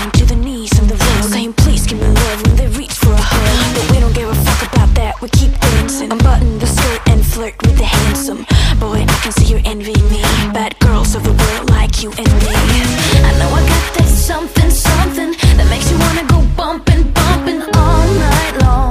down to the knees on the rail Saying please give me love when they reach for a hug. But we don't give a fuck about that, we keep dancing. Unbutton the skirt and flirt with the handsome. Boy, I can see you envy me. Bad girls of the world like you and me. I know I got that something, something That makes you wanna go bumping, bumping all night long.